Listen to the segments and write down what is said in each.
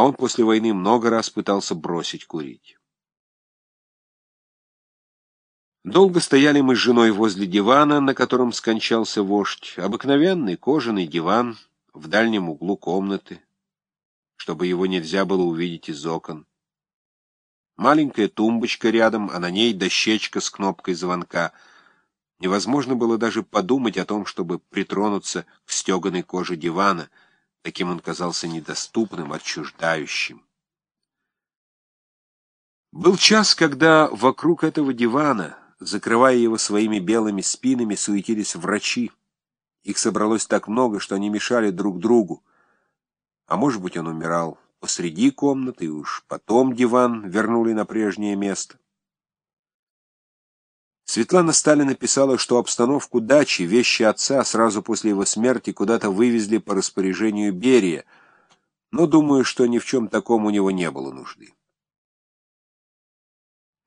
а он после войны много раз пытался бросить курить. Долго стояли мы с женой возле дивана, на котором скончался вождь, обыкновенный кожаный диван в дальнем углу комнаты, чтобы его нельзя было увидеть из окон. Маленькая тумбочка рядом, а на ней дощечка с кнопкой звонка. Невозможно было даже подумать о том, чтобы притронуться к стеганой коже дивана. Таким он казался недоступным, отчуждающим. Был час, когда вокруг этого дивана, закрывая его своими белыми спинами, суетились врачи. Их собралось так много, что они мешали друг другу. А может быть, он умирал посреди комнаты, и уж потом диван вернули на прежнее место. Светлана Сталина писала, что обстановку дачи, вещи отца сразу после его смерти куда-то вывезли по распоряжению Берия, но думаю, что ни в чем таком у него не было нужды.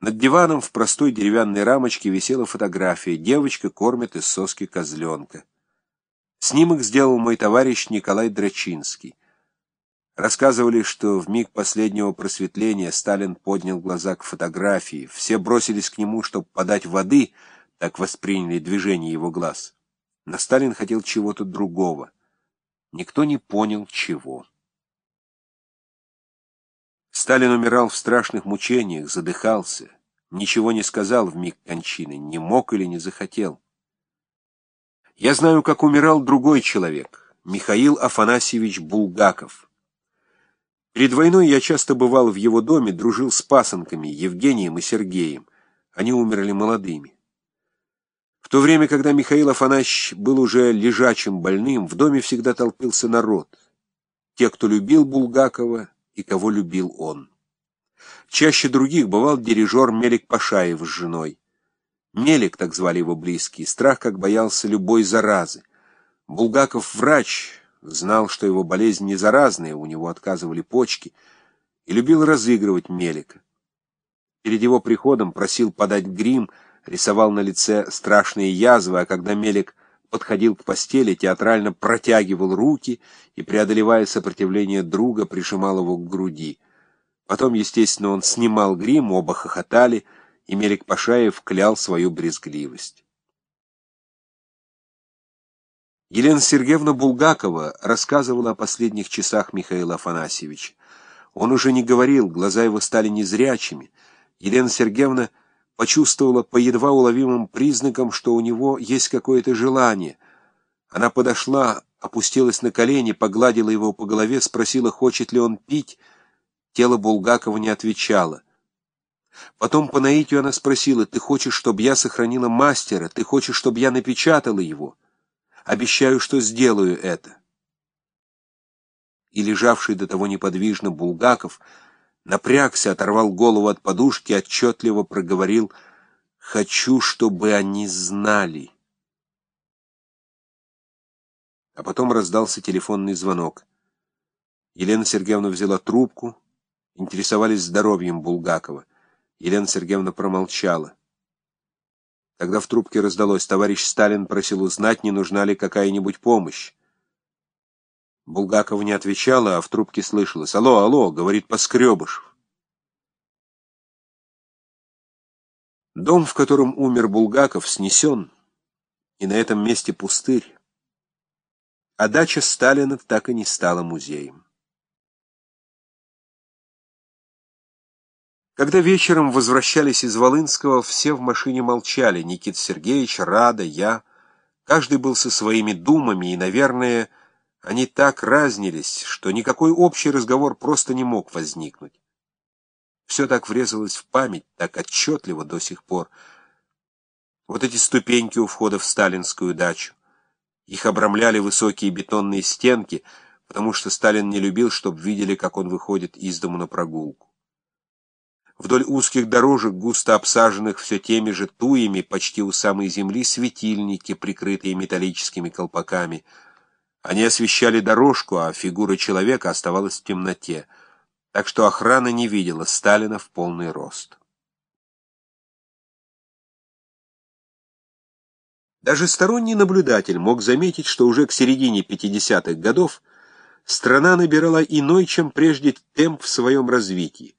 Над диваном в простой деревянной рамочке висела фотография. Девочка кормит из соски козленка. Снимок сделал мой товарищ Николай Драчинский. Рассказывали, что в миг последнего просветления Сталин поднял глаза к фотографии. Все бросились к нему, чтобы подать воды, так восприняли движение его глаз. Но Сталин хотел чего-то другого. Никто не понял, чего. Сталин умирал в страшных мучениях, задыхался, ничего не сказал в миг кончины, не мог или не захотел. Я знаю, как умирал другой человек, Михаил Афанасьевич Булгаков. Перед войной я часто бывал в его доме, дружил с пасынками, Евгением и Сергеем. Они умерли молодыми. В то время, когда Михаил Афанасьевич был уже лежачим больным, в доме всегда толпился народ. Те, кто любил Булгакова и кого любил он. Чаще других бывал дирижер Мелик Пашаев с женой. Мелик, так звали его близкие, страх как боялся любой заразы. Булгаков врач, знал, что его болезнь не заразная, у него отказывали почки, и любил разыгрывать Мелика. Перед его приходом просил подать грим, рисовал на лице страшные язвы, а когда Мелик подходил к постели, театрально протягивал руки и, преодолевая сопротивление друга, прижимал его к груди. Потом, естественно, он снимал грим, оба хохотали, и Мелик Пашаев клял свою брезгливость. Елена Сергеевна Булгакова рассказывала о последних часах Михаила Афанасьевича. Он уже не говорил, глаза его стали незрячими. Елена Сергеевна почувствовала по едва уловимым признакам, что у него есть какое-то желание. Она подошла, опустилась на колени, погладила его по голове, спросила, хочет ли он пить. Тело Булгакова не отвечало. Потом по наитию она спросила, «Ты хочешь, чтобы я сохранила мастера? Ты хочешь, чтобы я напечатала его?» Обещаю, что сделаю это. И лежавший до того неподвижно Булгаков напрягся, оторвал голову от подушки, отчетливо проговорил «Хочу, чтобы они знали». А потом раздался телефонный звонок. Елена Сергеевна взяла трубку, интересовались здоровьем Булгакова. Елена Сергеевна промолчала. Тогда в трубке раздалось, товарищ Сталин просил узнать, не нужна ли какая-нибудь помощь. Булгакова не отвечала, а в трубке слышалось. «Алло, алло!» — говорит Поскребышев. Дом, в котором умер Булгаков, снесен, и на этом месте пустырь. А дача Сталина так и не стала музеем. Когда вечером возвращались из Волынского, все в машине молчали. Никит Сергеевич, Рада, я. Каждый был со своими думами, и, наверное, они так разнились, что никакой общий разговор просто не мог возникнуть. Все так врезалось в память, так отчетливо до сих пор. Вот эти ступеньки у входа в сталинскую дачу. Их обрамляли высокие бетонные стенки, потому что Сталин не любил, чтобы видели, как он выходит из дому на прогулку. Вдоль узких дорожек, густо обсаженных все теми же туями, почти у самой земли, светильники, прикрытые металлическими колпаками. Они освещали дорожку, а фигура человека оставалась в темноте, так что охрана не видела Сталина в полный рост. Даже сторонний наблюдатель мог заметить, что уже к середине 50-х годов страна набирала иной, чем прежде, темп в своем развитии.